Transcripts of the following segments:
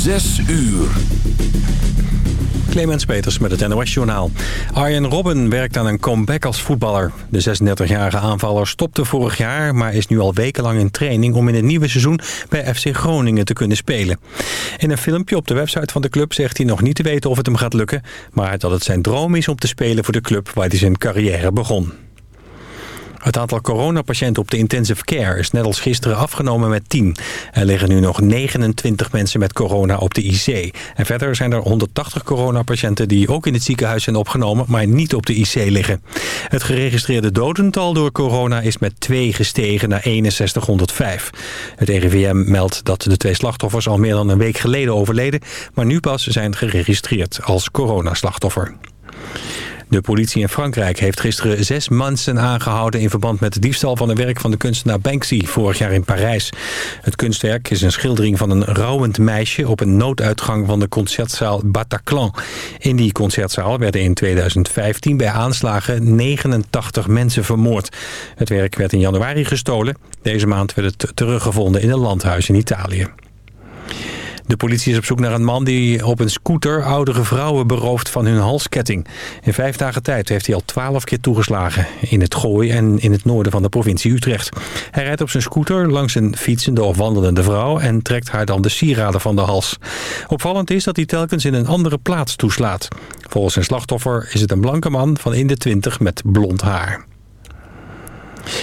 Zes uur. Clemens Peters met het NOS Journaal. Arjen Robben werkt aan een comeback als voetballer. De 36-jarige aanvaller stopte vorig jaar... maar is nu al wekenlang in training om in het nieuwe seizoen... bij FC Groningen te kunnen spelen. In een filmpje op de website van de club zegt hij nog niet te weten of het hem gaat lukken... maar dat het zijn droom is om te spelen voor de club waar hij zijn carrière begon. Het aantal coronapatiënten op de intensive care is net als gisteren afgenomen met 10. Er liggen nu nog 29 mensen met corona op de IC. En verder zijn er 180 coronapatiënten die ook in het ziekenhuis zijn opgenomen, maar niet op de IC liggen. Het geregistreerde dodental door corona is met 2 gestegen naar 6105. Het RIVM meldt dat de twee slachtoffers al meer dan een week geleden overleden, maar nu pas zijn geregistreerd als coronaslachtoffer. De politie in Frankrijk heeft gisteren zes mensen aangehouden... in verband met de diefstal van een werk van de kunstenaar Banksy... vorig jaar in Parijs. Het kunstwerk is een schildering van een rouwend meisje... op een nooduitgang van de concertzaal Bataclan. In die concertzaal werden in 2015 bij aanslagen 89 mensen vermoord. Het werk werd in januari gestolen. Deze maand werd het teruggevonden in een landhuis in Italië. De politie is op zoek naar een man die op een scooter oudere vrouwen berooft van hun halsketting. In vijf dagen tijd heeft hij al twaalf keer toegeslagen in het Gooi en in het noorden van de provincie Utrecht. Hij rijdt op zijn scooter langs een fietsende of wandelende vrouw en trekt haar dan de sieraden van de hals. Opvallend is dat hij telkens in een andere plaats toeslaat. Volgens zijn slachtoffer is het een blanke man van in de twintig met blond haar.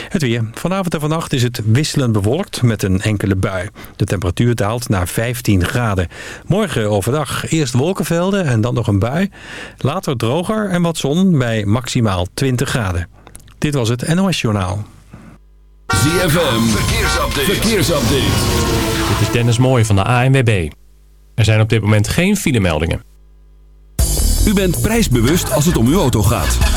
Het weer. Vanavond en vannacht is het wisselend bewolkt met een enkele bui. De temperatuur daalt naar 15 graden. Morgen overdag eerst wolkenvelden en dan nog een bui. Later droger en wat zon bij maximaal 20 graden. Dit was het NOS Journaal. ZFM. Verkeersupdate. Verkeersupdate. Dit is Dennis Mooij van de ANWB. Er zijn op dit moment geen filemeldingen. U bent prijsbewust als het om uw auto gaat.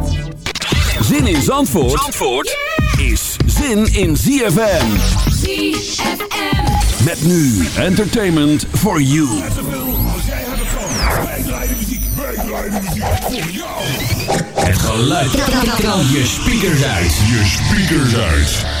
Zin in Zandvoort, Zandvoort is zin in ZFM. ZFM. Met nu entertainment for you. Het geluid. Knal je speakers uit. Je speakers uit.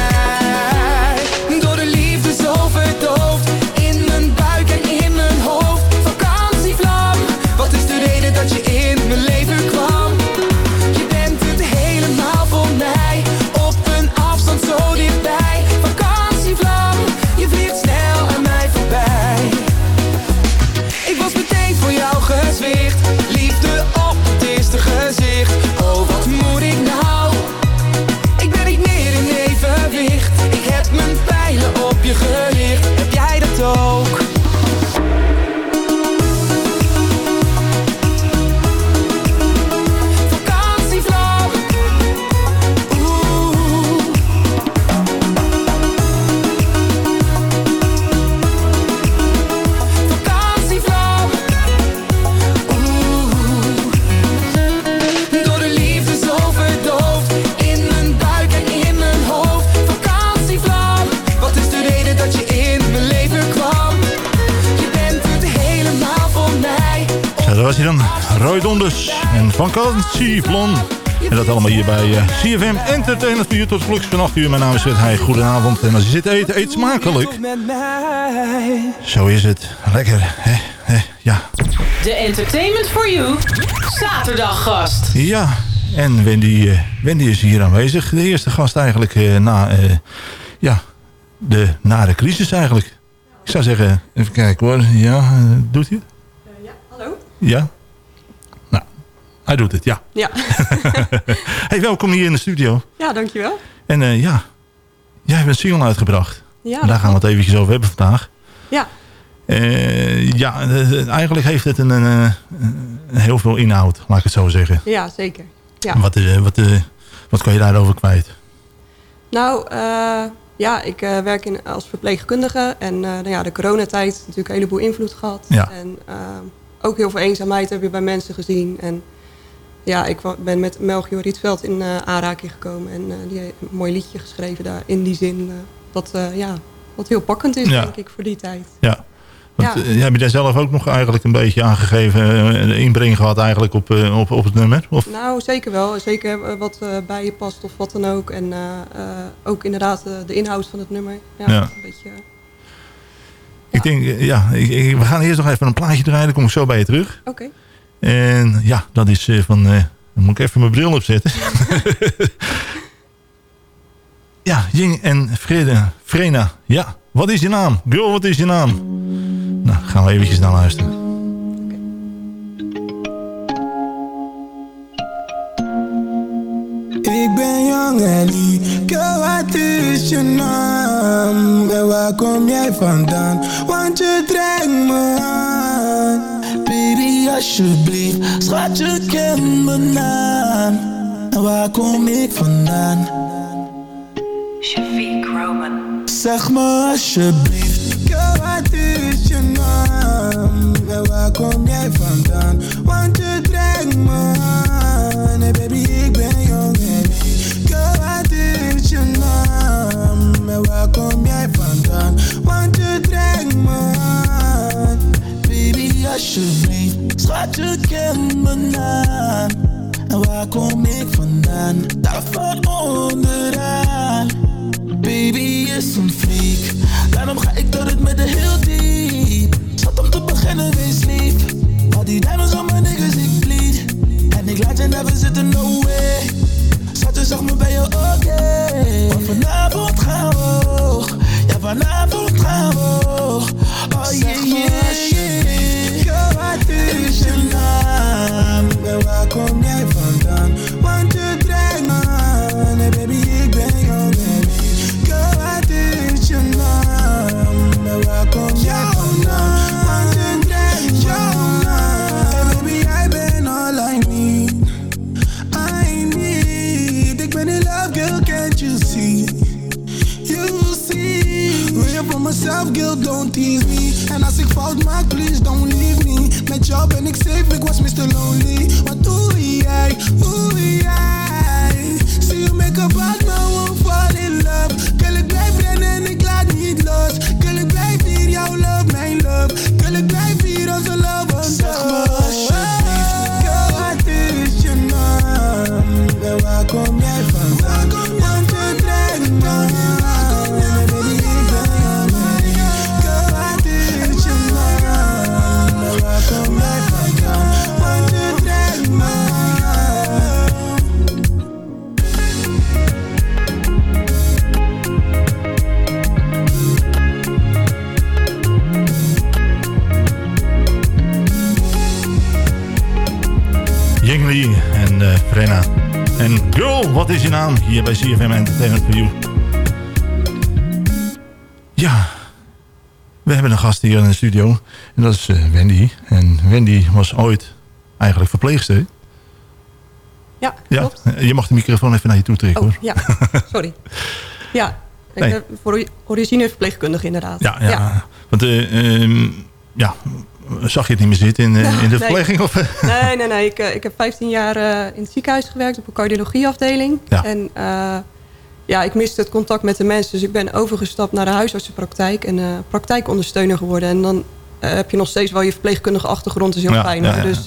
Roy Donders en vakantieplan. En dat allemaal hier bij eh, CFM Entertainment voor tot vloeks van 8 uur. Mijn naam is Fred Heij. Goedenavond. En als je zit te eten, eet smakelijk. Met mij Zo is het. Lekker, hè? hè? Ja. De Entertainment for You zaterdaggast. Ja. En Wendy, eh, Wendy is hier aanwezig. De eerste gast eigenlijk eh, na, eh, ja, de nare crisis eigenlijk. Ik zou zeggen, even kijken hoor. Ja, doet hij het? Ja, hallo? Ja? Hij doet het, ja. Ja. hey, welkom hier in de studio. ja, dankjewel. En eh, ja, jij hebt een single uitgebracht. Ja, En daar gaan we het eventjes over hebben vandaag. Ja. Eh, ja, eh, eigenlijk heeft het een, een, een heel veel inhoud, laat ik het zo zeggen. Ja, zeker. Ja. Wat, wat, wat kan je daarover kwijt? Nou, ja, ik werk in, als verpleegkundige. En eh, nou ja, de coronatijd natuurlijk een heleboel invloed gehad. Ja. En ook heel veel eenzaamheid heb je bij mensen gezien. En ja, ik ben met Melchior Rietveld in eh, aanraking gekomen. En eh, die heeft een mooi liedje geschreven daar in die zin. eh, wat, ja, wat heel pakkend is, Ja. denk ik, voor die tijd. Ja. Want, Ja. heb je daar zelf ook nog eigenlijk een beetje aangegeven, een inbreng gehad eigenlijk op, op, op het nummer? Of? Nou, zeker wel. Zeker wat bij je past of wat dan ook. En ook inderdaad de inhoud van het nummer. Ja, Ja. Een beetje, Ik denk, ja, ik, ik- we gaan eerst nog even een plaatje draaien, dan kom ik zo bij je terug. Oké. En ja, dat is eh, van, eh, dan moet ik even mijn bril opzetten. ja, Jing en Freda, Frena. Ja, wat is je naam? Girl, wat is je naam? Nou, gaan we eventjes naar luisteren. Ik ben jong Ellie, girl wat is je naam? En waar kom jij vandaan? Want je trekt me aan alsjeblieft, schat je ken mijn naam En waar kom ik vandaan? Shafiq Roman. Zeg me alsjeblieft, girl wat is je naam? En waar kom jij vandaan? Want je trekt me aan Hey baby ik ben jong en. Girl wat is je naam? En waar kom jij vandaan? Want je trekt me aan Baby alsjeblieft, schat je kent mijn naam En waar kom ik vandaan? Daar van onderaan Baby is een freak. Daarom ga ik door het midden heel diep. Zat om te beginnen, wees lief. Maar die diamonds on mijn niggas, ik bleed. En ik laat je never zitten, no way. Zat je zag me bij je, oké. Want vanavond gaan we hoog. Ja, vanavond gaan we hoog. Oh yeah, yeah, yeah. Girl, wat is je naam? En waar kom jij vandaan? Want je trekt me aan. Hey eh, baby, ik ben jouw baby. Girl, wat is je naam? En waar kom jij vandaan? Want je trekt me aan. Hey baby, jij bent all I need. I need. Ik ben in love, girl, can't you see? You see. Wil je voor mezelf, girl, don't tease me. En als ik fout maak, please don't leave me. Met jou ben ik safe, ik was Mr. Lonely. Wat doe jij, doe jij? Zie je make-up uit, maar won't Hier bij CFM Entertainment for You. Ja, we hebben een gast hier in de studio. En dat is eh, Wendy. En Wendy was ooit eigenlijk verpleegster. Ja, klopt. je mag de microfoon even naar je toe trekken Oh, hoor. ja, sorry. Ja, ik Nee. ben voor origine verpleegkundige inderdaad. Ja, ja. Want eh, ehm, ja, zag je het niet meer zitten in, eh, in de Nee. verpleging? Of, eh? Nee, nee, nee. Ik, eh, ik heb 15 jaar eh, in het ziekenhuis gewerkt op een cardiologieafdeling. Ja. En ja, ik miste het contact met de mensen. Dus ik ben overgestapt naar de huisartsenpraktijk en praktijkondersteuner geworden. En dan heb je nog steeds wel je verpleegkundige achtergrond. Dat is heel Ja, fijn. ja. Dus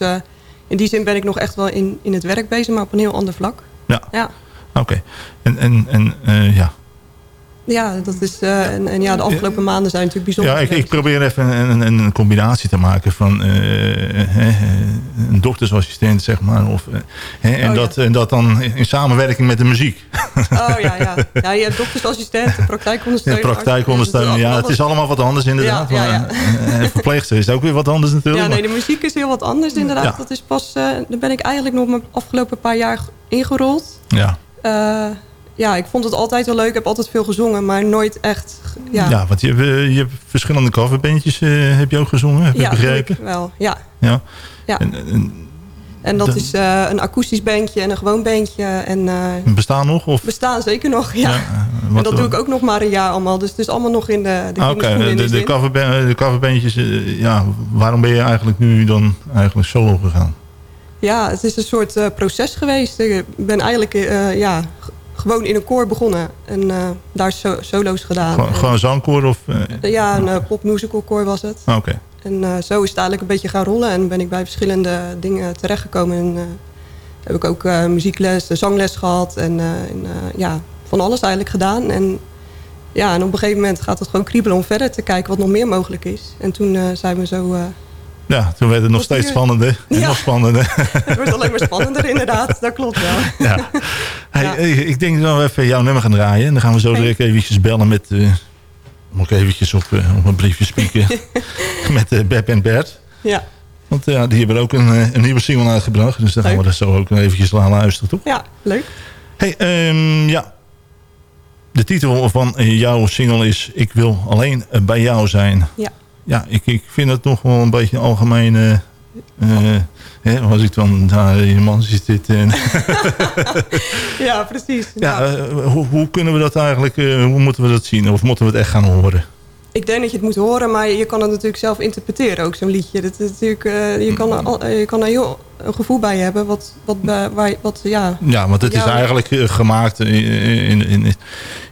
in die zin ben ik nog echt wel in, in het werk bezig, maar op een heel ander vlak. Ja. Ja, Oké. En, en, en ja. Ja dat is... eh, en, en ja, de afgelopen maanden zijn natuurlijk bijzonder Ja, ik, ik probeer even een, een, een combinatie te maken van eh, een doktersassistent, zeg maar. Of, eh, en, Oh, ja. dat, en dat dan in samenwerking met de muziek. Oh ja, ja. Ja, je hebt doktersassistent, Ja, praktijkondersteuner. praktijkondersteuning. Ja, het is allemaal wat anders inderdaad. Ja, ja, ja. Maar, verpleegster is ook weer wat anders natuurlijk. Ja, nee, de muziek is heel wat anders inderdaad. Dat is pas, daar ben ik eigenlijk nog mijn afgelopen paar jaar ingerold. ja. Ja, ik vond het altijd wel leuk. Ik heb altijd veel gezongen, maar nooit echt... Ja, Ja. want je, hebt, eh, je hebt verschillende coverbandjes eh, heb je ook gezongen, heb ik Ja, begrepen. doe ik wel. Ja, Ja. ja. En, en, En dat Dan- is eh, een akoestisch bandje en een gewoon bandje. En bestaan nog? Of? bestaan zeker nog, ja. Ja, en dat doe ik ook nog maar een jaar allemaal. Dus het is allemaal nog in de, de Ah, Oké, de, de, coverbandjes, ja, waarom ben je eigenlijk nu dan eigenlijk solo gegaan? Ja, het is een soort proces geweest. Ik ben eigenlijk ja, gewoon in een koor begonnen. En eh, daar so- solo's gedaan. Gewoon, gewoon zangkoor of... eh, Ja, een uh, popmusical koor was het. ah, Oké, En eh, zo is het eigenlijk een beetje gaan rollen. En ben ik bij verschillende dingen terechtgekomen. En eh, heb ik ook eh, muziekles, eh, zangles gehad. En, eh, en, eh, ja, van alles eigenlijk gedaan. En, ja, en op een gegeven moment gaat het gewoon kriebelen om verder te kijken wat nog meer mogelijk is. En toen eh, zijn we zo... ja, toen werd het nog steeds spannender en Ja. nog spannender. het wordt alleen maar spannender inderdaad. Dat klopt wel. ja. Hey, Ja. ik denk dat we even jouw nummer gaan draaien. En dan gaan we zo direct eventjes bellen met... eh om ook eventjes op, eh, op een briefje spieken. met eh, Beb en Bert. Ja, Want ja, die hebben ook een, een nieuwe single uitgebracht. Dus dan gaan we dat zo ook eventjes laten luisteren, toch? ja leuk. Hey, ehm, ja. De titel van jouw single is Ik wil alleen bij jou zijn. Ja. Ja, ik, ik vind het toch wel een beetje algemeen... eh, eh, hè, als ik dan daar in je man zit. En, Ja, precies. ja, eh, hoe, hoe kunnen we dat eigenlijk... eh, hoe moeten we dat zien? Of moeten we het echt gaan horen? Ik denk dat je het moet horen, maar je kan het natuurlijk zelf interpreteren, ook zo'n liedje. Dat is natuurlijk, eh, je, kan je kan er heel een gevoel bij hebben. Wat, wat, waar, wat ja... Ja, want het is eigenlijk eh, gemaakt in, in, in,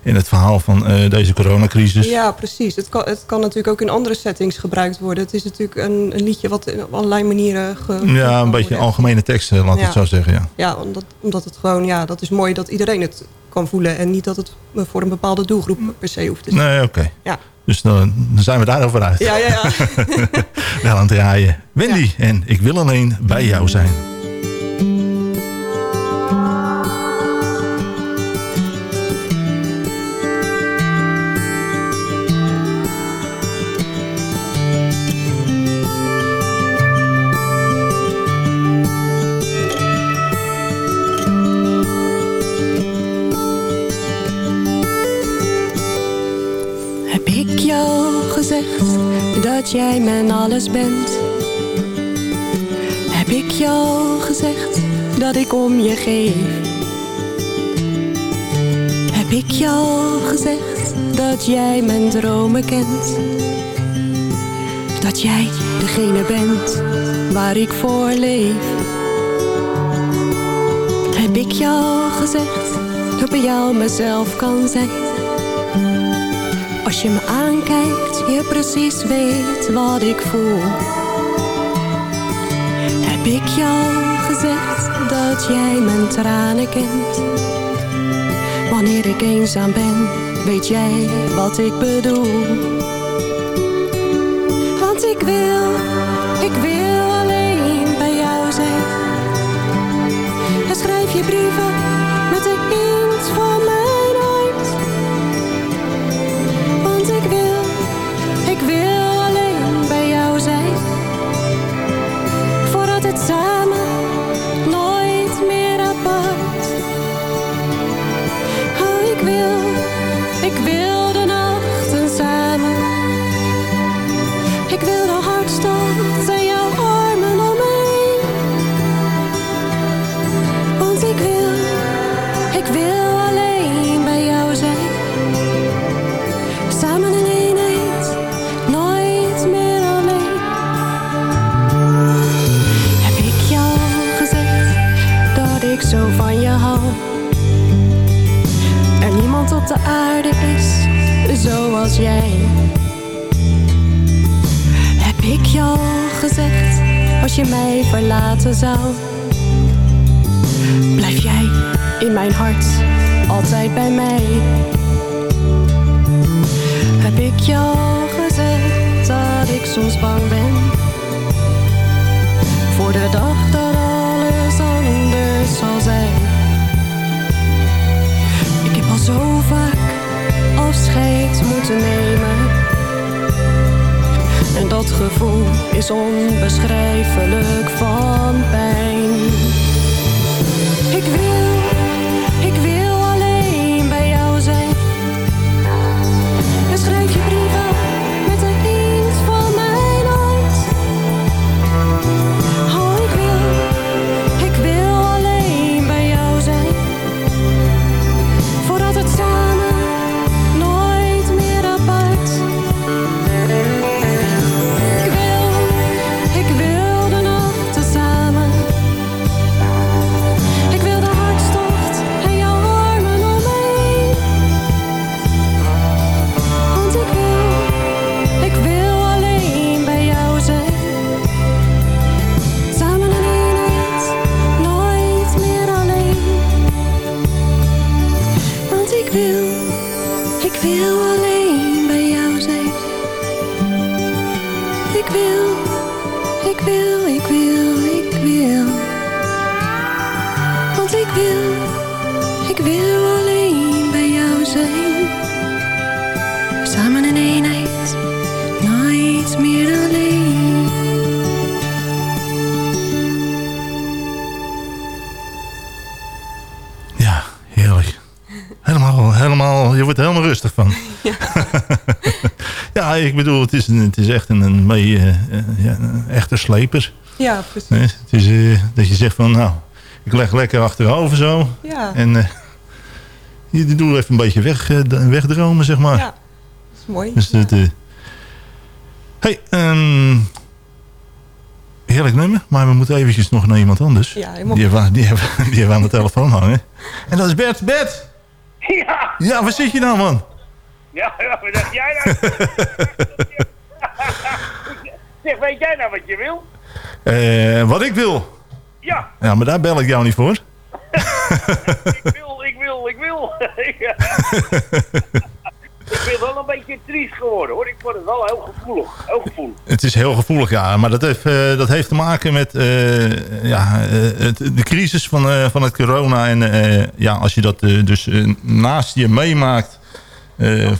in het verhaal van eh, deze coronacrisis. Ja, precies. Het kan, het kan natuurlijk ook in andere settings gebruikt worden. Het is natuurlijk een, een liedje wat in allerlei manieren... Ge, Ja, een beetje algemene teksten, laat ik het zo zeggen. Ja. Ja, omdat, omdat het gewoon... Ja, dat is mooi dat iedereen het kan voelen. En niet dat het voor een bepaalde doelgroep per se hoeft te zijn. Nee, oké. Ja. Dus dan, dan zijn we daarover uit. Ja, ja, ja. Wel aan het draaien. Wendy en ik wil alleen bij jou zijn. Ik om je geef? Heb ik jou gezegd dat jij mijn dromen kent? Dat jij degene bent waar ik voor leef? Heb ik jou gezegd dat bij jou mezelf kan zijn? Als je me aankijkt, je precies weet wat ik voel. Heb ik jou gezegd dat jij mijn tranen kent? Wanneer ik eenzaam ben, weet jij wat ik bedoel. Want ik wil, ik wil alleen bij jou zijn. En schrijf je brieven alleen bij jou zijn. Ik wil, ik wil, ik wil, ik wil. Want ik wil, ik wil alleen bij jou zijn. Samen in eenheid, nooit meer alleen. Wordt er helemaal rustig van. Ja, ik bedoel, het is, een, het is echt een, een, mee, eh, eh, ja, een echte sleper. Ja, precies. Nee, het is eh, dat je zegt van, nou, ik leg lekker achterover zo. Ja. En eh, je doet even een beetje weg, wegdromen, zeg maar. Ja, dat is mooi. Dus dat, eh, hey, ehm, Heerlijk nummer, maar we moeten eventjes nog naar iemand anders. Ja, die, hebben, die, hebben, die hebben aan de telefoon hangen. En dat is Bert. Bert! Ja, Ja, waar zit je nou, man? ja, wat dacht jij nou? zeg, weet jij nou wat je wil? Eh, wat ik wil. Ja, Ja, maar daar bel ik jou niet voor. ik wil, ik wil, ik wil. Ik ben wel een beetje triest geworden hoor. Ik word het wel heel gevoelig. Heel gevoelig. Het is heel gevoelig, ja. Maar dat heeft, eh, dat heeft te maken met eh, ja, eh, het, de crisis van, van het corona. En ja, als je dat dus naast je meemaakt...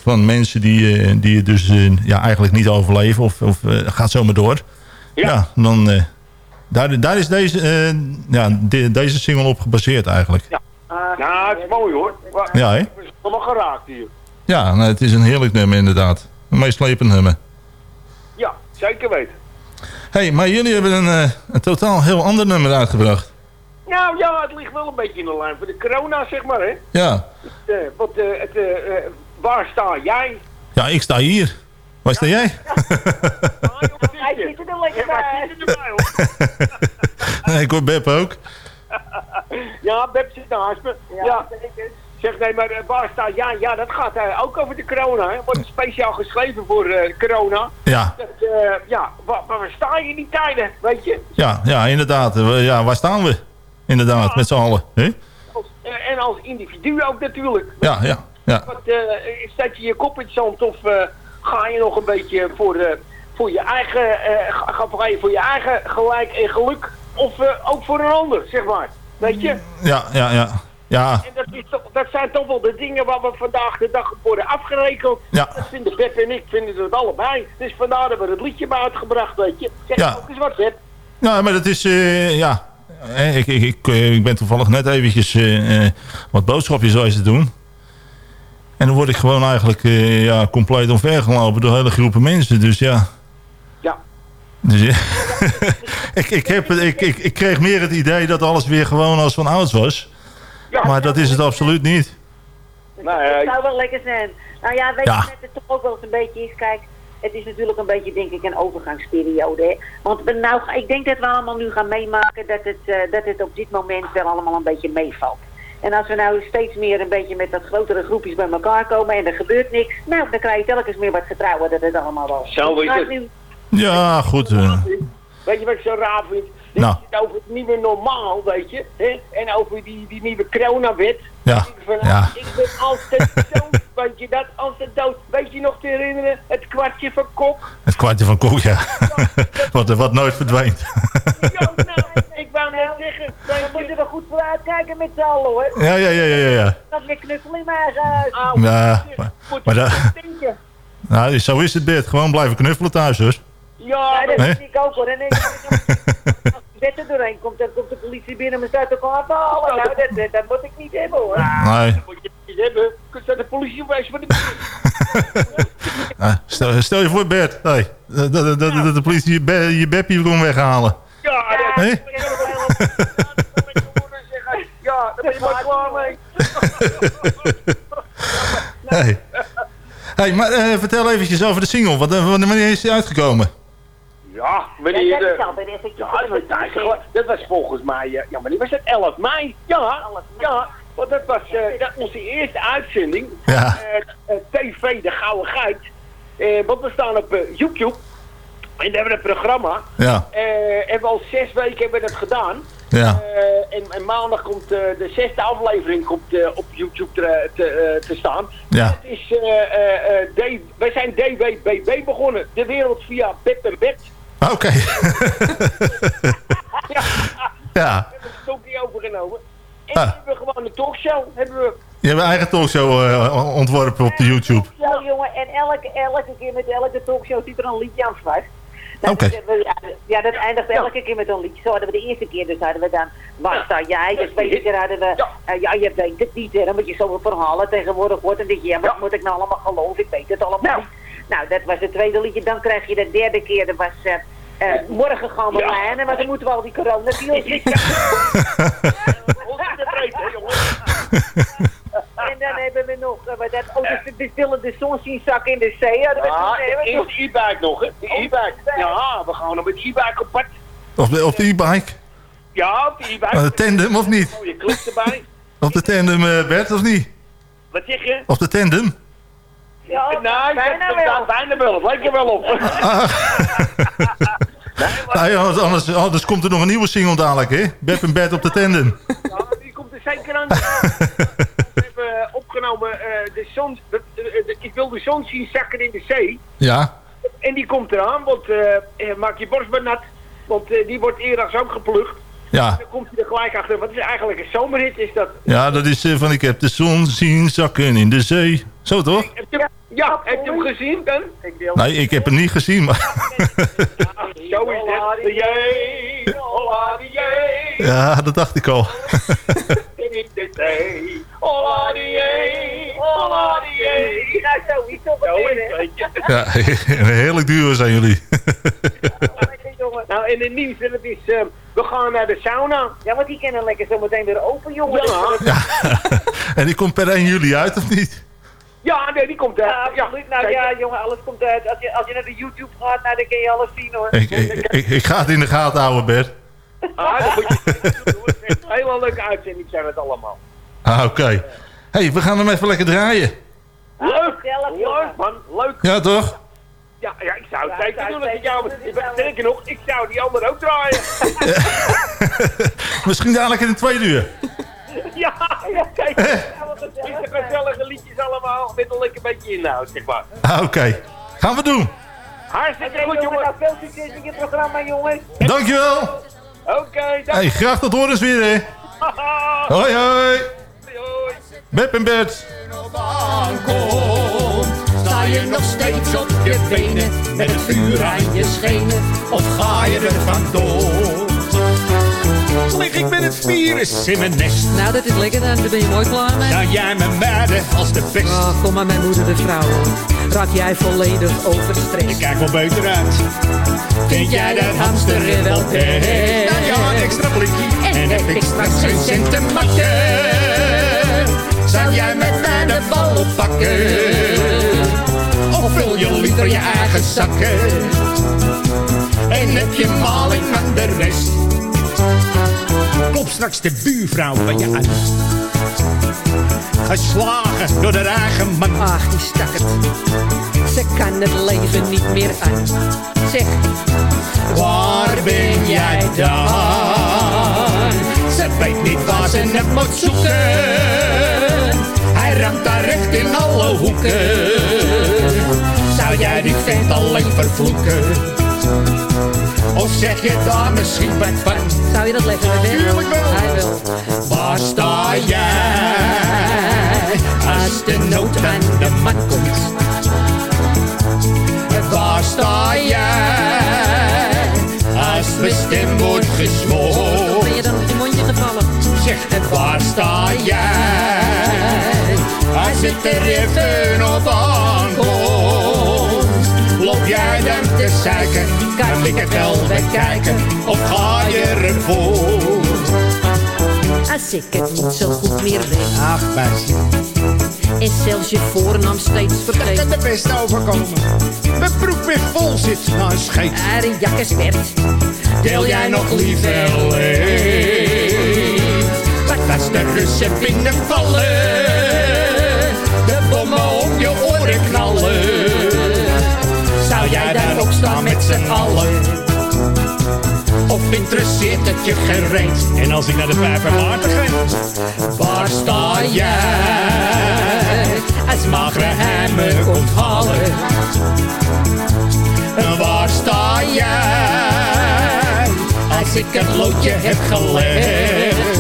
van mensen die, die het dus ja, eigenlijk niet overleven... of, of gaat zomaar door. Ja, dan... daar, daar is deze, ja, de- deze single op gebaseerd eigenlijk. Ja, nou, het is mooi hoor. Ja, hè? Ik ben helemaal geraakt hier. Nou, het is een heerlijk nummer inderdaad. Een meeslepend nummer. Ja, zeker weten. hey, maar jullie hebben een, eh, een totaal heel ander nummer uitgebracht. Nou ja, het ligt wel een beetje in de lijn van de corona, zeg maar hè. Ja, Eh, want eh, het, eh, eh, waar sta jij? ja ik sta hier. Waar sta jij? Hij zit er lekker bij. hoor. ik hoor Beb ook. Ja, Beb zit naast me. Ja. Zeg, nee, maar eh, waar sta jij? Ja, dat gaat eh, ook over de corona. Hè. Wordt speciaal geschreven voor eh, corona. Ja, Dat, ja, waar, waar sta je in die tijden, weet je? ja, ja inderdaad. Ja, waar staan we? Inderdaad, met z'n allen. hè? Als, en als individu ook natuurlijk. Ja, ja, ja. Wat, zet je je kop in het zand of ga je nog een beetje voor, voor je eigen, ga, je voor je eigen gelijk en geluk of ook voor een ander, zeg maar. Weet je? Ja, ja, ja. Ja, En dat, is toch, dat zijn toch wel de dingen waar we vandaag de dag op worden afgerekend. Ja. Dat vinden Beb en ik, vinden het allebei. Dus vandaar dat we het liedje maar uitgebracht, weet je. Zeg Ja. ook eens wat, Beb. ja maar dat is... eh, ja. Eh, Ik, ik, ik, eh, ik ben toevallig net eventjes wat boodschapjes aan te doen. En dan word ik gewoon eigenlijk ja, compleet omvergelopen door hele groepen mensen. Dus ja... Ja. Dus, ja. ik, ik, heb, ik, ik, ik kreeg meer het idee dat alles weer gewoon als van ouds was. Maar dat is het absoluut niet. Nou, Het zou wel lekker zijn. Nou ja, weet Ja. je wat het toch ook wel eens een beetje is? Kijk, het is natuurlijk een beetje, denk ik, een overgangsperiode. Hè? Want we nou, ik denk dat we allemaal nu gaan meemaken dat het, eh, dat het op dit moment wel allemaal een beetje meevalt. En als we nou steeds meer een beetje met dat grotere groepjes bij elkaar komen en er gebeurt niks, nou, dan krijg je telkens meer wat vertrouwen dat het allemaal wel. Zo het. nu- Ja, goed. eh. Weet je wat ik zo raar vind? Dit Nou. is over het nieuwe normaal, weet je. Hè? En over die, die nieuwe coronawet. Ja, Ik, ja. ik ben altijd dood, weet je dat? Altijd dood. Weet je nog te herinneren? Het kwartje van Kok. Het kwartje van Kok, ja. wat, wat nooit verdwijnt. Ja, nou, ik wou net zeggen. Daar moeten we goed voor uitkijken met z'n allen hoor. ja, ja, ja, ja, ja. Dat weer knuffelen in mijn eigen huis. Ja, maar, maar dat, nou, zo is het, Bert. Gewoon blijven knuffelen thuis, dus. Ja, dat vind ik ook hoor. En dan- als de wet er doorheen komt, dan komt de politie binnen uit elkaar te halen. Nou, dat, dat, dat moet ik niet hebben hoor. Nee. moet je niet hebben. Kun je de politie wijzen voor de Ah, stel, stel je voor, Bert. Hey, dat, dat, dat, dat de politie je, be, je beppie kon weghalen. Ja, dat Hé? Ja, daar ben je maar klaar mee. Hey. Hey, maar eh, vertel eventjes over de single. Wat, eh, wanneer is die uitgekomen? Ja, wanneer... Ja, dat is Ja, dat was, dat was volgens mij... eh, ja, wanneer was het? 11 mei? Ja, ja. Want dat was eh, dat onze eerste uitzending. Ja. Eh, eh, TV De Gouden Geit. Eh, want we staan op YouTube. En daar hebben we een programma. Ja. Eh, en we al zes weken hebben we dat gedaan. Ja. Eh, en, en maandag komt eh, de zesde aflevering komt, eh, op YouTube te, te, te staan. Ja. Het is, eh, eh, eh, D- wij zijn DWBB begonnen. De wereld via Bed en Bed. Oké. Ja. Ja. We hebben het stokje overgenomen. En Ah. we hebben gewoon een talkshow. Hebben we. Je hebt een eigen talkshow eh, ontworpen op de YouTube. Zo jongen, en elke, elke keer met elke talkshow zit er een liedje aan vast. Nou, Oké. dat- Ja, ja, dat eindigt elke keer met een liedje. Zo hadden we de eerste keer, dus hadden we dan, waar sta jij? De tweede keer hadden we, eh, ja, je weet het niet, hè, dan moet je zoveel verhalen tegenwoordig wordt. En denk je, ja, wat moet ik nou allemaal geloven? Ik weet het allemaal niet. Nou, dat was het tweede liedje. Dan krijg je de derde keer, dat was, eh, eh, morgen gaan we Ja. lijnen, maar dan moeten we al die coronapills En dan hebben we nog, wat dat, oh, de, de stillende zon zien zakken in de zee. Ja, eerst nog? de e-bike nog, hè? De e-bike. Ja, we gaan nog met de e-bike op pad. Op de, op de e-bike? Ja, op die e-bike. Op de tandem of niet? Oh, je klikt erbij. Op de tandem, Bert, of niet? Wat zeg je? Op de tandem? Ja, nee, bijna wel. Bijna wel, het lijkt er wel op. Nou ja, want anders, anders komt er nog een nieuwe single dadelijk, hè? Bert en Bert op de tandem. Ja, die komt er zeker aan. We hebben eh, opgenomen, eh, de zon, de, de- de- ik wil de zon zien zakken in de zee. Ja. En die komt eraan, want eh, eh, maak je borst maar nat. Want die wordt eerdags ook geplucht. Ja. Dan komt hij er gelijk achter. Wat is eigenlijk een zomerhit? Is dat? Ja, dat is eh, van ik heb de zon zien zakken in de zee. Zo toch? Heb je, ja, heb je hem gezien dan? Ik wil. Nee, ik heb hem niet gezien, maar... Zo is het. Ja, dat dacht ik al. in de zee. Die die. Nou, zo is het. Ja, heerlijk duur zijn jullie. Nou, en het nieuws, en het is, eh, we gaan naar de sauna. Ja, want die kennen lekker zo meteen weer open, jongen. Ja, En die komt per 1 juli uit, of niet? ja nee, die komt Ja, uit. absoluut. Nou ja, jongen, alles komt uit. Als je, als je naar de YouTube gaat, nou, dan kun je alles zien, hoor. Ik, ik, ik, ik ga het in de gaten houden, Bert. Ah, dat moet je doen. Echt een hele leuke uitzending zijn het allemaal. Ah, oké. hey, we gaan hem even lekker draaien. Leuk, leuk man, leuk. Ja, toch? Ja, ja ik zou het zeker doen als ik jou... Sterker nog, ik zou die ander ook draaien. Misschien dadelijk in de tweede uur. ja, ja, kijk. Het is een gezellige liedjes allemaal, met een lekker beetje inhoud, zeg maar. Ah, oké. Gaan we doen. Hartstikke goed, jongen, nou, veel succes in je programma, jongens. Dankjewel. Oké, dag. Hey, graag tot horens weer, hè. Hoi, hoi. Bep en Bert. Sta je nog steeds op je benen met het vuur aan je schenen of ga je er vandoor? Lig ik met het virus in mijn nest? Nou, dat is lekker dan. Daar ben je mooi klaar mee. Zou jij me mijden als de pest? Oh, kom maar, mijn moeder de vrouw. Raak jij volledig overstrest? Ik kijk wel beter uit. Vind jij dat hamster wel best? Nou ja, een extra blikje en heb ik straks geen cent te makken. Zou jij met mij de bal pakken? Of vul je liever je eigen zakken? En heb je maling aan de rest? Klop straks de buurvrouw van je aan. Geslagen door haar eigen man. Ach, die. Ze kan het leven niet meer aan. Zeg, Waar ben jij dan? Ze weet niet waar ze het moet zoeken. Hij ramt daar recht in alle hoeken. Jij die vent alleen vervloeken? Of zeg je daar misschien wat van? zou je dat leggen? Tuurlijk wel. Hij wil. Waar sta jij als de nood aan de man komt? Waar sta jij als mijn stem wordt gezworen? Ben je dan op je mondje gevallen? Zeg, waar sta jij als het er even op aankomt? Loop jij dan te zeiken? Kan ik het wel bekijken? Of ga je ervoor? Als ik het niet zo goed meer weet. Ach, meisje. En zelfs je voornaam steeds Dat kan vergeet. de best overkomen. Mijn broek weer vol zit een scheet. Er een jak is werd. Deel jij nog liever? Wat als de Russen binnenvallen? De bommen om je oren knallen. Jij daarop staan met z'n allen? Of interesseert het je gereed? En als ik naar de vijver Maarten ga, waar sta jij? Als magere hij me komt halen. En waar sta jij? Als ik het loodje heb gelegd.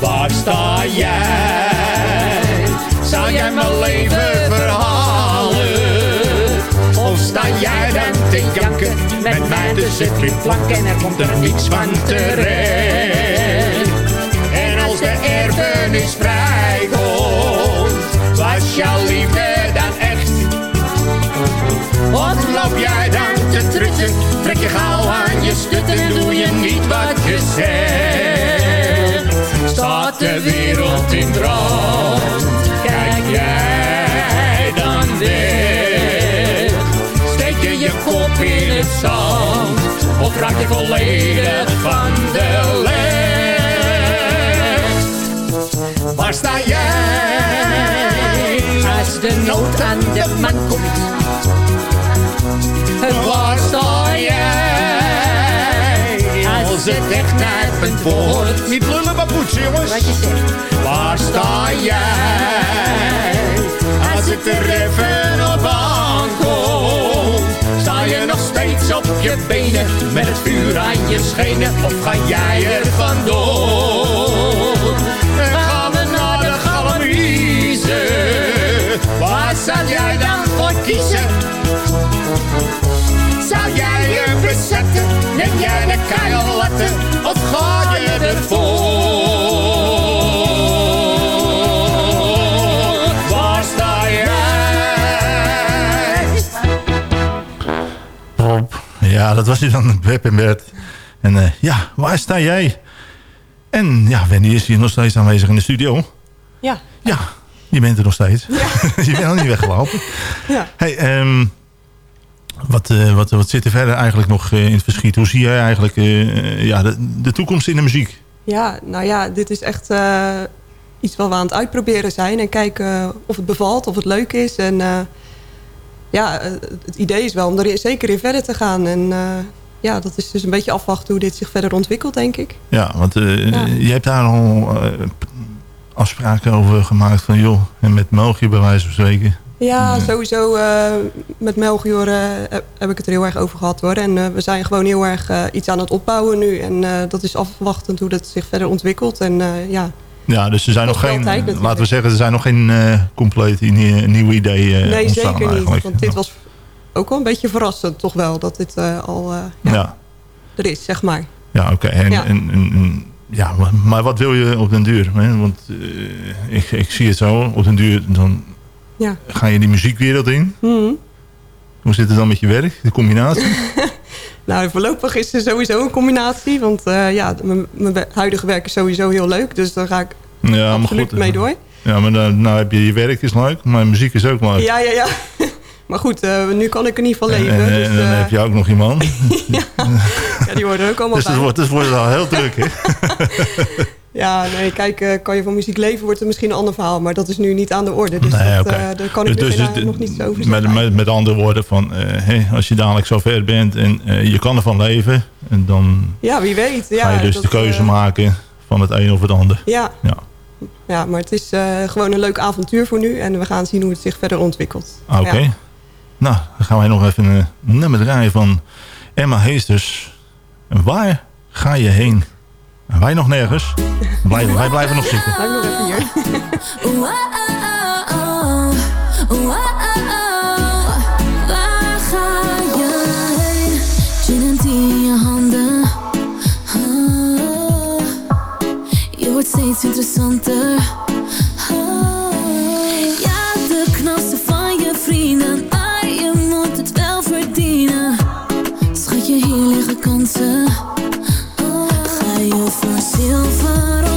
Waar sta jij? Zou jij mijn leven verhalen? Of sta jij dan te janken? Met mij de zitflank en er komt er niets van terecht. En als de erfenis vrijkomt, was jouw liefde dan echt? Wat loop jij dan te trutten? Trek je gauw aan je stutten, doe je niet wat je zegt. Staat de wereld in brand, kijk jij je kop in het zand, of raak je volledig van de leg. Waar sta jij als de nood aan de man komt? Waar sta jij als het echt knijpend wordt? Niet lullen maar poetsen jongens. Wat je zegt. Waar sta jij als het er even benen met het vuur aan je schenen of ga jij er vandoor? Gaan we naar de Galamise? Waar zou jij dan voor kiezen? Zou jij je bezetten? Neem jij de keilatten of ga je ervoor? Ja, dat was hij dan, Web en Bert. En eh, ja, waar sta jij? En ja, Wendy is hier nog steeds aanwezig in de studio. Ja. Ja, je bent er nog steeds. je bent nog niet weggelopen. Ja. Hey, ehm, wat, eh, wat, wat zit er verder eigenlijk nog eh, in het verschiet? Hoe zie jij eigenlijk ja, de, de toekomst in de muziek? Ja, nou ja, dit is echt iets wat we aan het uitproberen zijn. En kijken of het bevalt, of het leuk is. En ja, eh, het idee is wel om er zeker in verder te gaan. En eh, ja, dat is dus een beetje afwachten hoe dit zich verder ontwikkelt, denk ik. Ja, want eh, je hebt daar al afspraken over gemaakt van joh, en met Melchior bij wijze van spreken. Ja, sowieso met Melchior heb- ik het er heel erg over gehad hoor. En we zijn gewoon heel erg iets aan het opbouwen nu. En dat is afwachtend hoe dat zich verder ontwikkelt. En ja, Ja, dus er zijn nog geen, natuurlijk. laten we zeggen, er zijn nog geen eh compleet nie- nieuwe ideeën eh, nee, zeker niet. eigenlijk. Want dit was ook wel een beetje verrassend toch wel. Dat dit eh, al eh, Ja, er is, zeg maar. ja oké. En, Ja. en, ja, maar, wat wil je op den duur? Hè? Want eh, ik, ik zie het zo, op den duur dan Ja. ga je die muziekwereld in. Mhm. Hoe zit het dan met je werk, de combinatie? Nou, voorlopig is er sowieso een combinatie. Want eh, ja, mijn- huidige werk is sowieso heel leuk. Dus daar ga ik ja, absoluut maar mee door. Ja, maar dan, nou heb je je werk is leuk, maar muziek is ook leuk. Ja, ja, ja. Maar goed, eh, nu kan ik in ieder geval En, leven. en, dus, en dan eh, heb je ook nog je man. ja, die worden er ook allemaal dus het wordt, het wordt al heel druk, hè? Ja, nee, kijk, eh, kan je van muziek leven, wordt het misschien een ander verhaal. Maar dat is nu niet aan de orde. Dus Nee, dat, eh, daar kan ik Dus- dus geen- het- nog niet zo over met, zeggen. met, met andere woorden, van, eh, hey, als je dadelijk zo ver bent en je kan ervan leven, en dan Ja, wie weet. Ja, ga je dus dat, de keuze maken van het een of het ander. Ja. Ja. ja, maar het is gewoon een leuk avontuur voor nu. En we gaan zien hoe het zich verder ontwikkelt. Ah, Oké. Ja. Nou, dan gaan wij nog even een nummer draaien van Emma Heesters. Waar ga je heen? Wij nog nergens. Blijven, wij blijven nog zitten. Blijf nog even hier. Waar ga je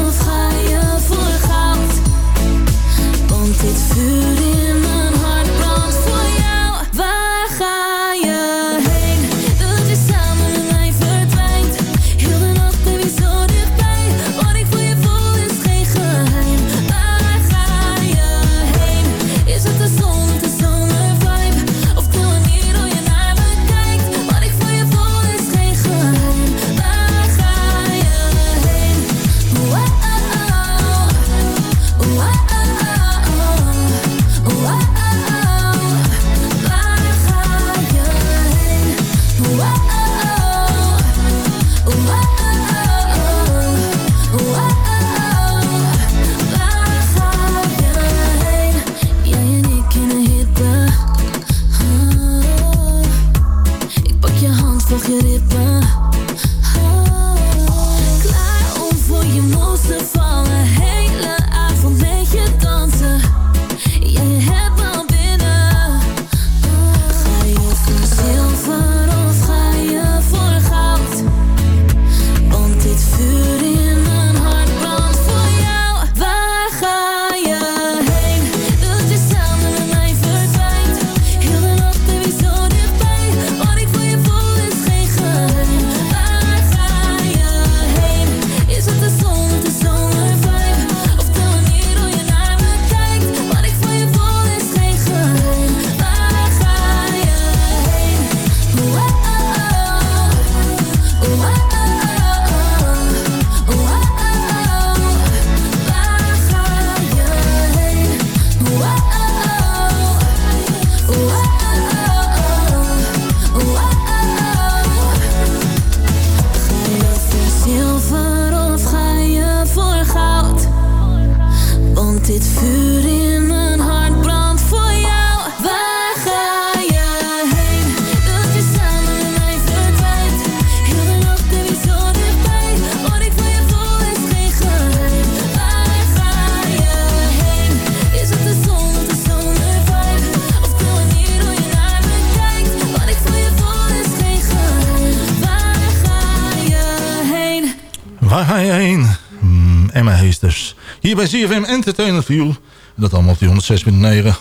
waar ga je heen? Hmm, Emma Heesters. Hier bij ZFM Entertainment View. Dat allemaal op die 106.9,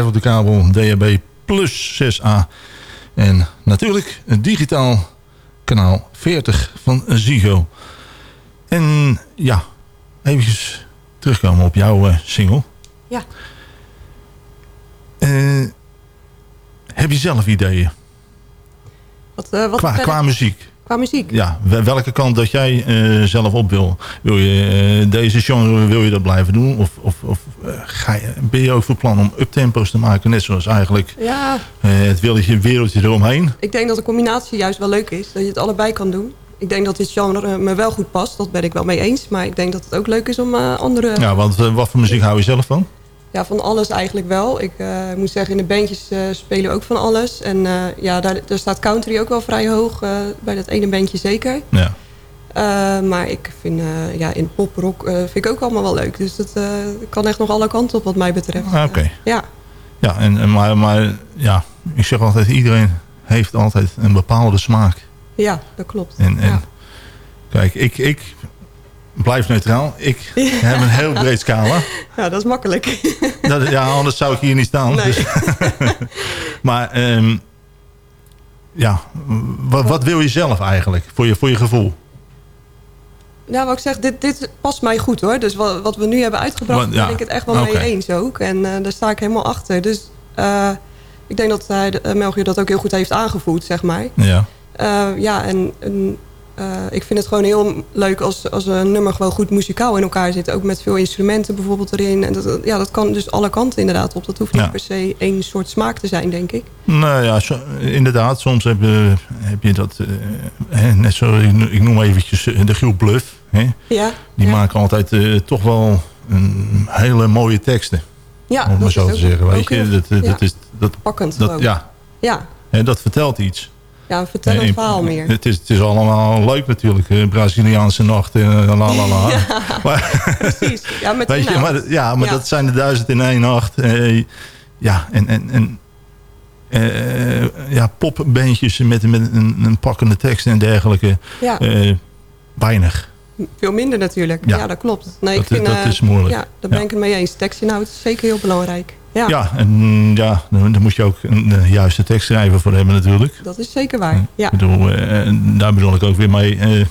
104.5 op de kabel, DHB plus 6A. En natuurlijk het digitaal kanaal 40 van Zigo. En ja, even terugkomen op jouw eh, single. Ja. Eh, heb je zelf ideeën? Wat, eh, wat Qua, muziek. Qua muziek? Ja, wel- welke kant dat jij eh, zelf op wil. Wil je eh, deze genre, wil je dat blijven doen? Of, of, of eh, ga je, ben je ook voor plan om uptempo's te maken? Net zoals eigenlijk Ja, het wereldje, wereldje eromheen. ik denk dat de combinatie juist wel leuk is. Dat je het allebei kan doen. Ik denk dat dit genre me wel goed past. Dat ben ik wel mee eens. Maar ik denk dat het ook leuk is om andere... Ja, want wat voor muziek hou je zelf van? Ja, van alles eigenlijk wel. Ik eh, moet zeggen, in de bandjes eh, spelen we ook van alles. En eh, ja, daar, daar staat country ook wel vrij hoog. bij dat ene bandje zeker. Ja. Maar ik vind ja, in pop, rock eh, vind ik ook allemaal wel leuk. Dus dat kan echt nog alle kanten op wat mij betreft. Ah, Oké. Ja, Ja, en, en maar, maar ja, ik zeg altijd, iedereen heeft altijd een bepaalde smaak. ja, dat klopt. En, en Ja. kijk, ik, ik blijf neutraal. Ik heb een heel breed scala. ja, dat is makkelijk. Dat, ja, anders zou ik hier niet staan. Nee. Dus. maar ehm, ja, wat, wat wil je zelf eigenlijk voor je, voor je gevoel? Nou, wat ik zeg, dit, dit past mij goed hoor. Dus wat, wat we nu hebben uitgebracht, Wat- ja. ben ik het echt wel mee eens ook. En eh, daar sta ik helemaal achter. Dus eh, ik denk dat uh, Melchior dat ook heel goed heeft aangevoerd, zeg maar. Ja. Ja, en, en, ik vind het gewoon heel leuk als, als een nummer gewoon goed muzikaal in elkaar zit. Ook met veel instrumenten bijvoorbeeld erin. En dat, ja, dat kan dus alle kanten inderdaad op. Dat hoeft niet Ja. per se één soort smaak te zijn, denk ik. Nou ja, inderdaad, soms heb, je- heb je dat, eh, hè, net zo, ik ik noem eventjes eh, de groep Bluff. Hè? Ja, Die ja. maken altijd eh, toch wel een hele mooie teksten. Ja, om maar zo te zeggen. Weet je, dat, eh, dat is, dat, Pakkend dat, ja, Ja, hè, dat vertelt iets. Ja vertel een Eh, verhaal meer. Het is, het is allemaal leuk natuurlijk. eh, Braziliaanse nacht en la la la. Maar, Precies. Ja, met weet je, maar, ja, maar Ja. dat zijn de duizend in één nacht. Eh, ja, en, en, en eh, ja, popbandjes met, met een, een pakkende tekst en dergelijke. Ja. Eh, weinig. Veel minder natuurlijk. Ja. Ja, dat klopt. Nee, Dat ik vind, is- dat eh, is moeilijk. Ja, daar ben Ja. ik het mee eens. Tekstinhoud is zeker heel belangrijk. Ja, Ja, en ja, dan, dan moet je ook een eh, juiste tekstschrijver voor hebben natuurlijk. dat is zeker waar. Ja, Ik bedoel, eh, en daar bedoel ik ook weer mee. eh,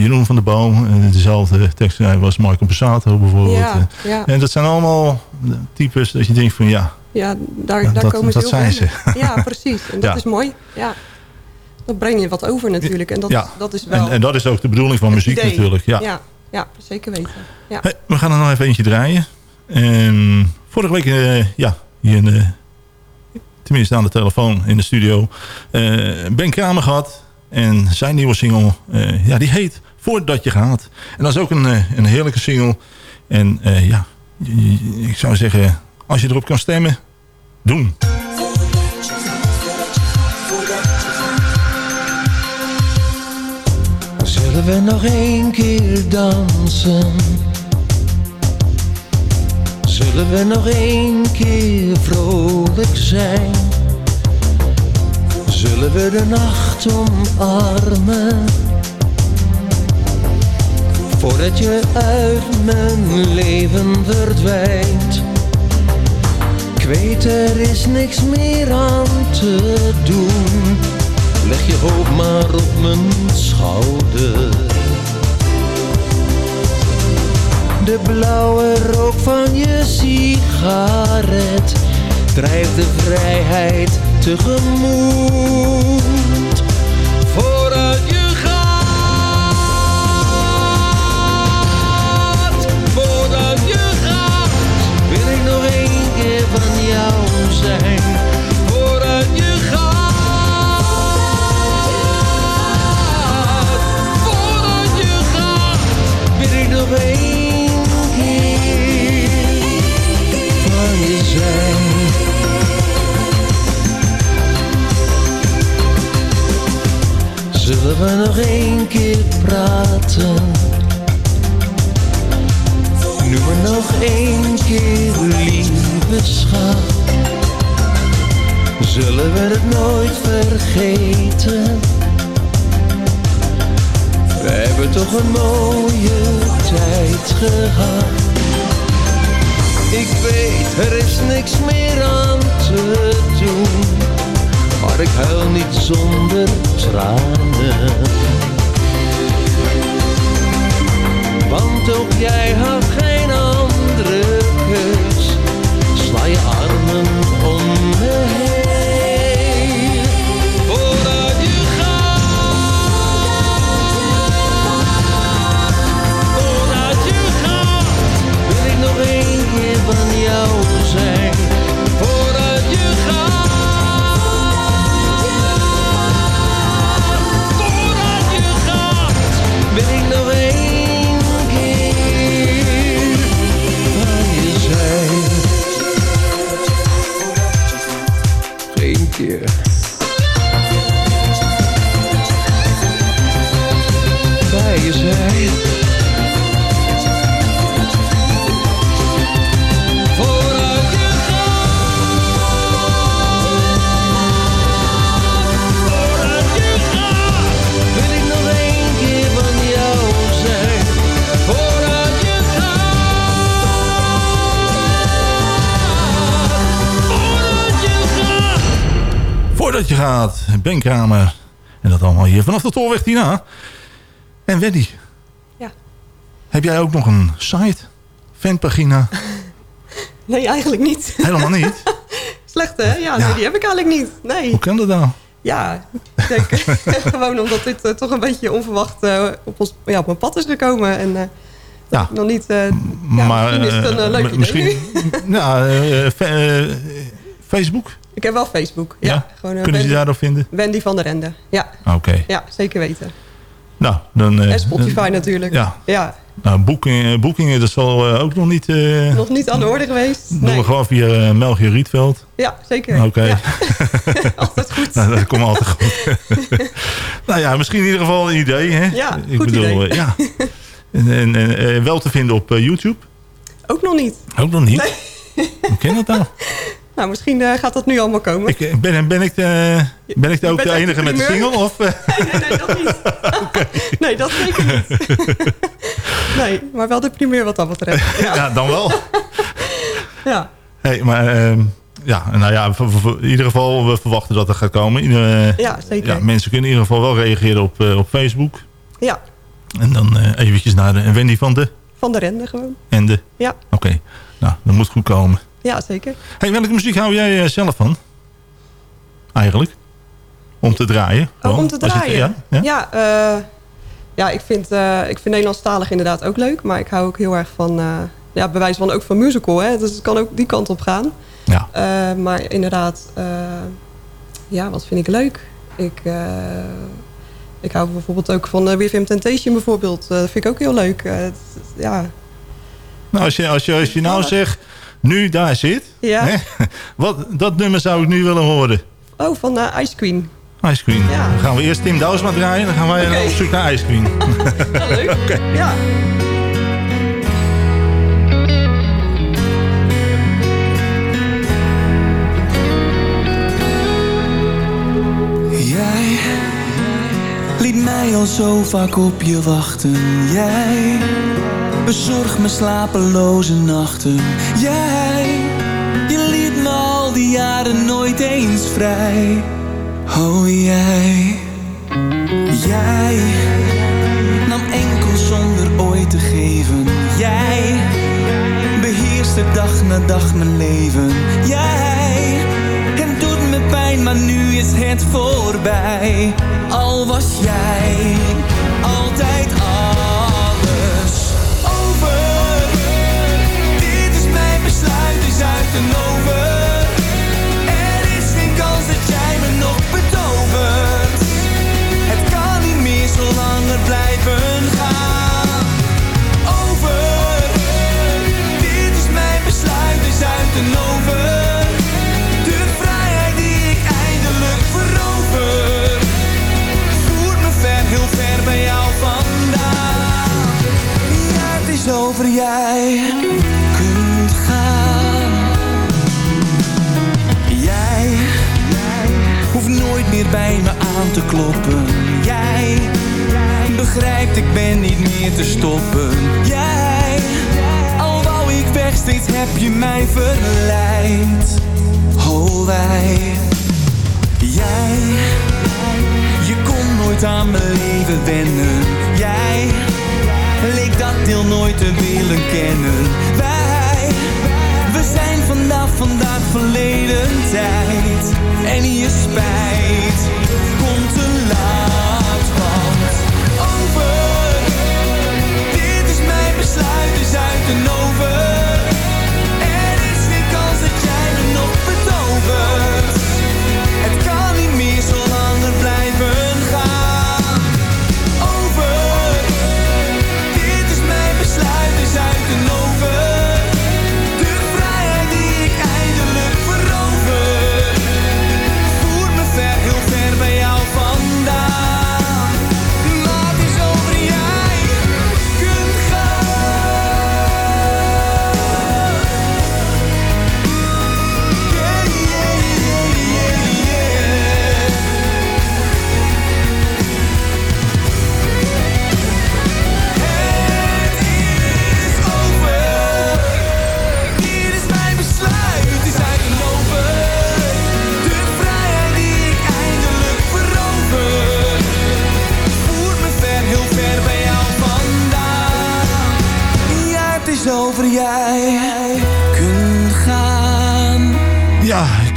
Jeroen van der Boom, eh, dezelfde tekstschrijver als Marco Passato bijvoorbeeld. Ja, ja. En dat zijn allemaal types dat je denkt van ja, ja daar, daar dat- komen ze dat heel zijn ze. Ja, precies. En dat Ja. is mooi. Ja. Dan breng je wat over natuurlijk. En dat, ja. dat is wel en, en dat is ook de bedoeling van muziek idee. natuurlijk. Ja. ja, ja, zeker weten. Ja. Hey, we gaan er nog even eentje draaien. En vorige week, eh, ja, hier in de, tenminste aan de telefoon in de studio, eh, Ben Kramer gehad. En zijn nieuwe single, ja, die heet Voordat je gaat. En dat is ook een, een heerlijke single. En ja, ik zou zeggen, als je erop kan stemmen, doen. Zullen we nog één keer dansen? Zullen we nog één keer vrolijk zijn? Zullen we de nacht omarmen? Voordat je uit mijn leven verdwijnt. Ik weet er is niks meer aan te doen. Leg je hoofd maar op mijn schouder. De blauwe rook van je sigaret drijft de vrijheid tegemoet. Vooruit je gaat, vooruit je gaat, wil ik nog één keer van jou zijn. Vooruit je gaat, vooruit je gaat, wil ik nog één Zullen we nog één keer praten? Nu maar nog één keer, lieve schat. Zullen we het nooit vergeten? We hebben toch een mooie tijd gehad. Ik weet, er is niks meer aan te doen. Maar ik huil niet zonder tranen. Want ook jij had geen andere keus. Sla je armen jou zijn. En dat allemaal hier vanaf de Tolweg hierna. En Weddy. Ja. Heb jij ook nog een site? Fanpagina? Nee, eigenlijk niet. Helemaal niet? Slecht hè? Ja, Nee, die heb ik eigenlijk niet. Nee. Hoe kan dat nou? Ja, ik denk gewoon omdat dit eh, toch een beetje onverwacht eh, op, ons, ja, op mijn pad is gekomen. En eh, Ja. nog niet... ja, maar misschien is het een leuk idee misschien, ja, Facebook? Ik heb wel Facebook. Ja, Ja? Gewoon, eh, Kunnen ze Wendy- daarop vinden? Wendy van der Rende. Ja. Oké. Ja, zeker weten. Nou, dan... eh, en Spotify natuurlijk. Ja. ja. Nou, boekingen, boekingen, dat zal eh, ook nog niet... eh Nog niet aan de orde geweest. Doen Nee. we gewoon via uh, Melchior Rietveld. Ja, zeker. Oké. Ja. altijd goed. nou, dat komt altijd goed. nou ja, misschien in ieder geval een idee. Hè? Ja, Ik goed bedoel, idee. eh, ja. En, en, en, eh, wel te vinden op eh, YouTube. Ook nog niet. Ook nog niet. Nee. Hoe ken dat nou? Nou, misschien eh, gaat dat nu allemaal komen. Ik, eh, ben, ben ik, de, ben ik de ook de enige de met de single? Of, eh? Nee, nee, dat niet. Nee, dat zeker niet. nee, maar wel de primeur wat dat betreft. Ja. ja, dan wel. ja. Hey, maar ehm, ja, nou ja, in ieder geval, we verwachten dat er gaat komen. Ieder- Ja, zeker. Ja, mensen kunnen in ieder geval wel reageren op, eh, op Facebook. Ja, En dan eh, eventjes naar de Wendy van de van de rende gewoon. Ende. Ja, Oké, nou, dat moet goed komen. Ja zeker. Hey, welke muziek hou jij eh, zelf van? Eigenlijk? Om te draaien? Oh, om te draaien? ja, ja? Ja, eh, ja ik, vind, eh, ik vind Nederlandstalig inderdaad ook leuk. Maar ik hou ook heel erg van... eh ja, bewijs van ook van musical. Hè? Dus het kan ook die kant op gaan. Ja. Maar inderdaad... ja, wat vind ik leuk? Ik, ik hou bijvoorbeeld ook van uh, Him Temptation bijvoorbeeld. Dat vind ik ook heel leuk. Ja, Nou, als je, als je, als je nou zegt, nu daar zit. Ja. Hè, wat, dat nummer zou ik nu willen horen. Oh, van eh, Ice Queen. Ice Queen. Ja. Dan gaan we eerst Tim Douwsma draaien. Dan gaan wij Oké. op zoek naar Ice Queen. Ja, leuk. Oké. Ja. Jij liet mij al zo vaak op je wachten. Jij bezorgt me slapeloze nachten. Jij, je liet me al die jaren nooit eens vrij. Oh jij, jij nam enkel zonder ooit te geven. Jij beheerste dag na dag mijn leven. Jij, het doet me pijn, maar nu is het voorbij. Al was jij is uit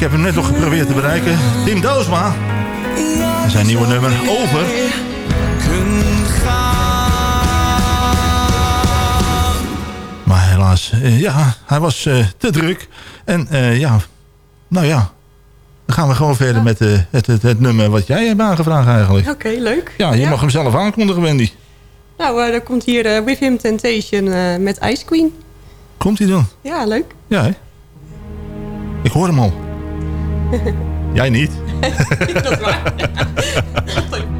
heb hem net nog geprobeerd te bereiken. Tim Doosma. Zijn nieuwe nummer, Over. Maar helaas, eh, ja, hij was eh, te druk. En eh, ja, nou ja. Dan gaan we gewoon verder met het, het, het nummer wat jij hebt aangevraagd eigenlijk. Oké, leuk. Ja, je mag hem zelf aankondigen, Wendy. Nou, er komt hier With Him Temptation met Ice Queen. Komt hij dan? Ja, leuk. Ja, hè? Ik hoor hem al. Jij niet? Dat is waar.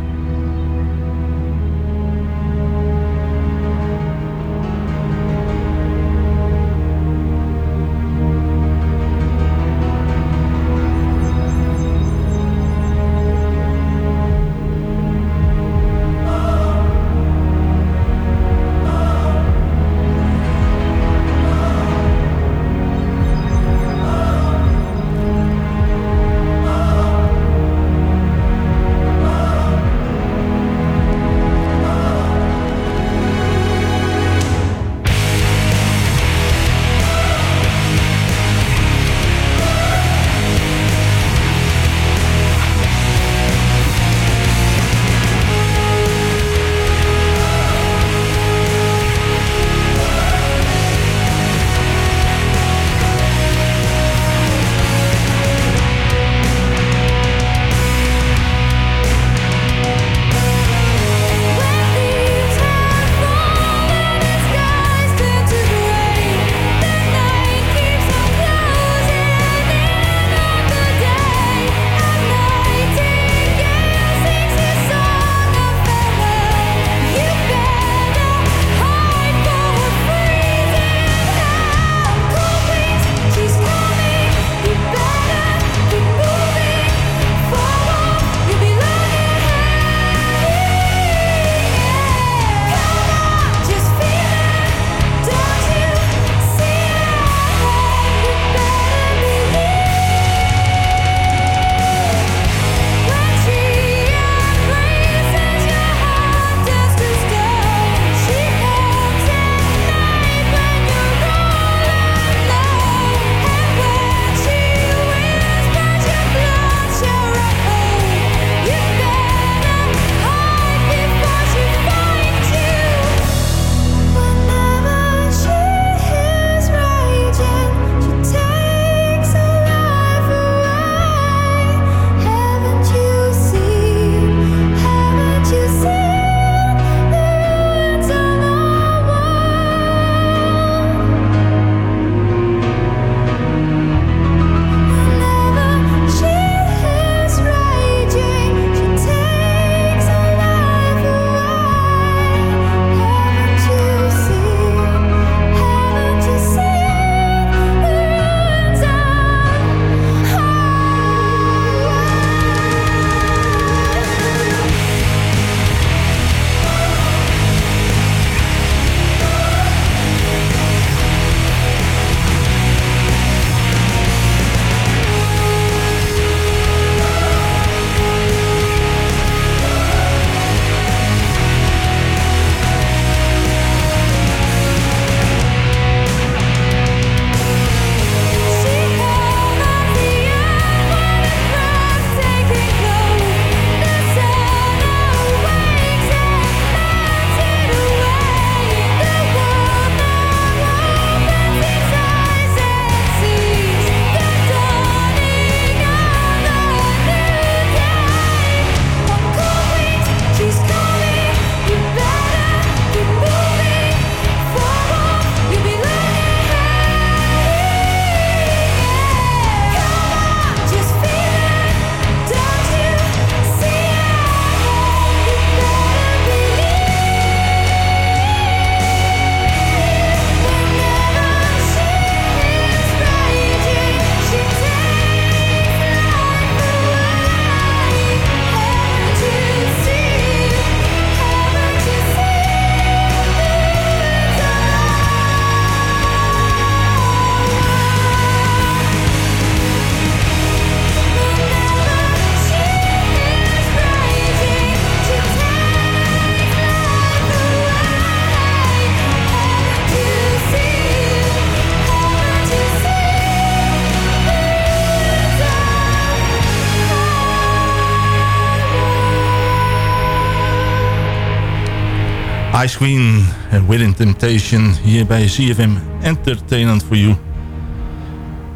Ice Queen en Within Temptation hier bij CFM Entertainment for You.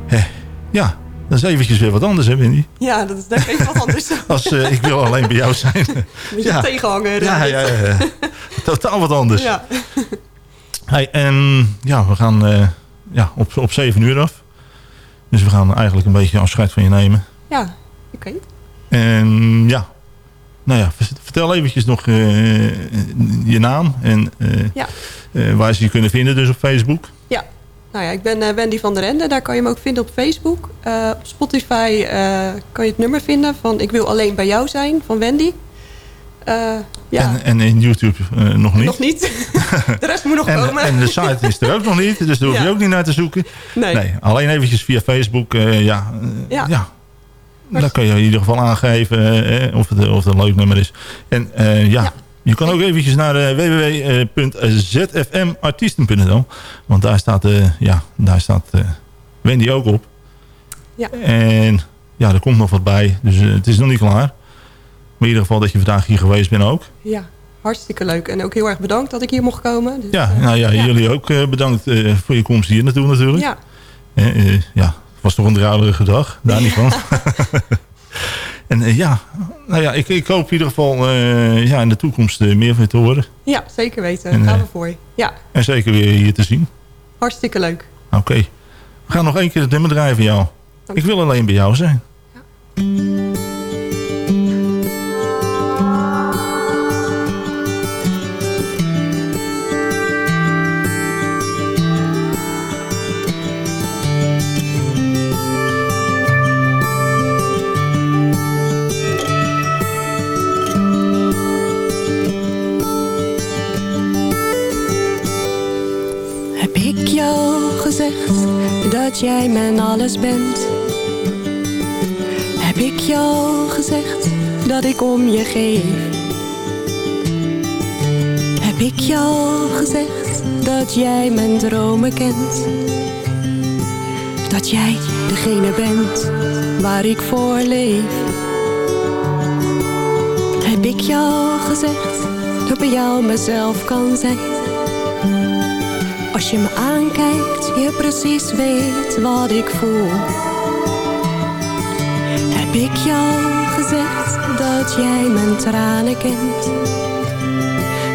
Hé, ja, dat is eventjes weer wat anders hè Winnie? Ja, dat is denk ik wat anders. Als eh, ik wil alleen bij jou zijn. Beetje Ja. tegenhanger. Ja, ja, ja. Totaal wat anders. Ja. Hey, en ja, we gaan eh, ja, op, op 7 uur af. Dus we gaan eigenlijk een beetje afscheid van je nemen. Ja, oké. En ja, nou ja, vertel eventjes nog eh, je naam en eh, Ja. eh, waar ze je kunnen vinden dus op Facebook. Ja, nou ja, ik ben eh, Wendy van der Ende. Daar kan je me ook vinden op Facebook. Eh, op Spotify eh, kan je het nummer vinden van Ik wil alleen bij jou zijn van Wendy. Eh, ja, En, en in YouTube eh, nog niet. nog niet. De rest moet nog En, komen. en de site is er ook nog niet, dus daar hoef je Ja. ook niet naar te zoeken. Nee. alleen eventjes via Facebook, eh, ja, eh, Ja. ja. Dan kan je in ieder geval aangeven eh, of, het, of het een leuk nummer is. En eh, ja, je kan ook eventjes naar eh, www.zfmartiesten.nl Want daar staat, eh, ja, daar staat eh, Wendy ook op. Ja. En ja, er komt nog wat bij, dus eh, het is nog niet klaar. Maar in ieder geval dat je vandaag hier geweest bent ook. Ja, hartstikke leuk. En ook heel erg bedankt dat ik hier mocht komen. Dus, Ja, nou ja, jullie ook eh, bedankt eh, voor je komst hier naartoe natuurlijk. Ja. Eh, eh, ja, was toch een draaierige dag, daar niet van. en eh, ja, nou ja, ik, ik hoop in ieder geval eh, ja, in de toekomst eh, meer van je te horen. ja, zeker weten. En, gaan we voor. Ja, En zeker weer hier te zien. hartstikke leuk. Oké, we gaan nog één keer het nummer draaien voor jou. Ik wil alleen bij jou zijn. Heb dat jij mijn alles bent? Heb ik jou gezegd dat ik om je geef? Heb ik jou gezegd dat jij mijn dromen kent? Dat jij degene bent waar ik voor leef? Heb ik jou gezegd dat bij jou mezelf kan zijn? Als je me je precies weet wat ik voel. Heb ik jou gezegd dat jij mijn tranen kent?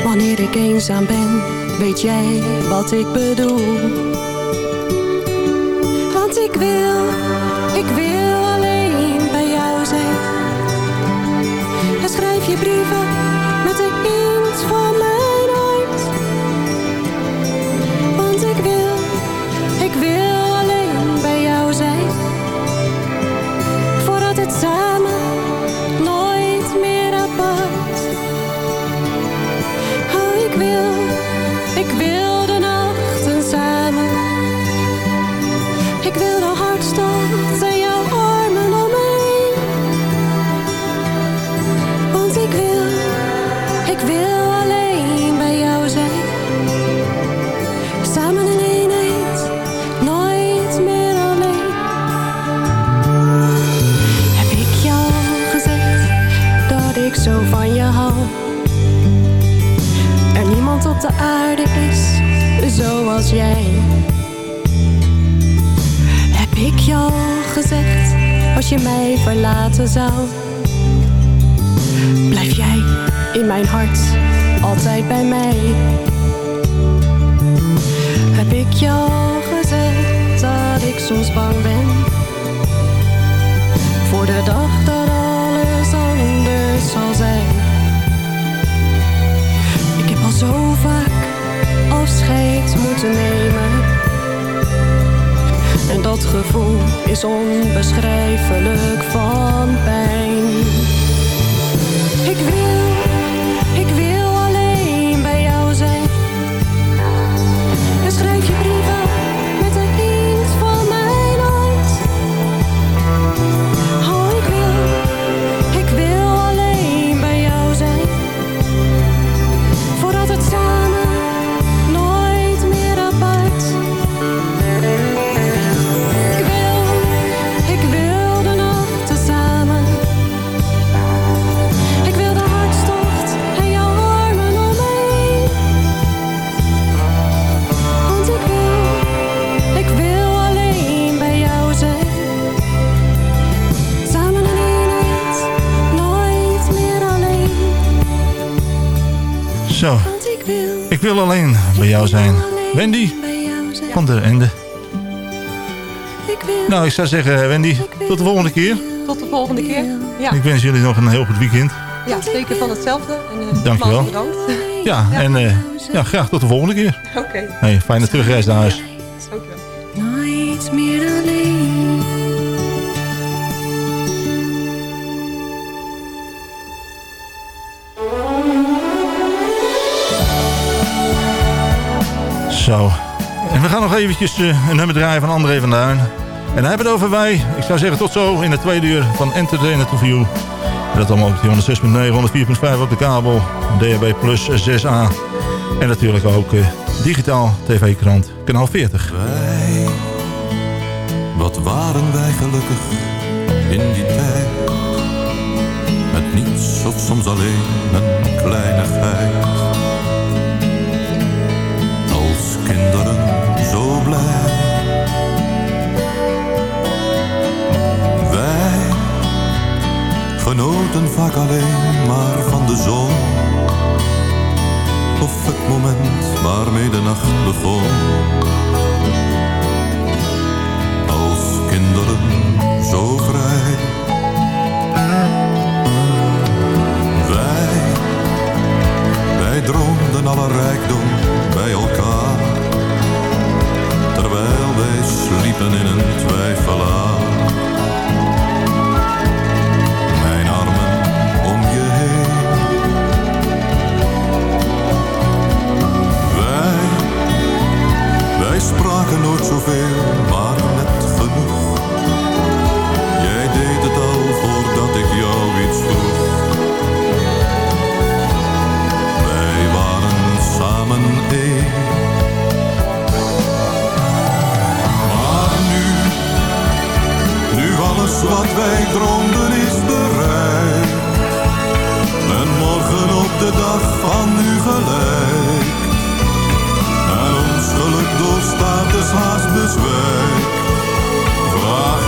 Wanneer ik eenzaam ben, weet jij wat ik bedoel. Want ik wil, ik wil jij. Heb ik jou gezegd als je mij verlaten zou? Blijf jij in mijn hart altijd bij mij? Heb ik jou gezegd dat ik soms bang ben Voor de dag dat afscheid moeten nemen. En dat gevoel is onbeschrijfelijk van pijn. Ik wil, wil alleen bij jou zijn. Wendy van der Ende. Nou, ik zou zeggen, Wendy, tot de volgende keer. Tot de volgende keer. Ja, Ik wens jullie nog een heel goed weekend. ja zeker van hetzelfde. En, uh, Dankjewel. Bedankt. Ja, en eh, ja, graag tot de volgende keer. Oké. Hey, fijne terugreis naar huis. Zo. En we gaan nog eventjes eh, een nummer draaien van André van Duin. En dan hebben we het over wij. Ik zou zeggen tot zo in het tweede uur van Entertainment to View. En dat allemaal op die 106.9, 104.5 op de kabel. DHB Plus 6A. En natuurlijk ook eh, digitaal tv-krant kanaal 40. Wij, wat waren wij gelukkig in die tijd. Met niets of soms alleen een kleinigheid. Kinderen zo blij. Wij genoten vaak alleen maar van de zon. Of het moment waarmee de nacht begon. Als kinderen zo vrij. Wij, wij droomden alle rijkdom in een twijfelaar. Mijn armen om je heen. Wij, wij spraken nooit zoveel, maar wat wij droomden is bereikt. En morgen op de dag van nu gelijk. En ons geluk doorstaat dus haast bezwijk. Vraag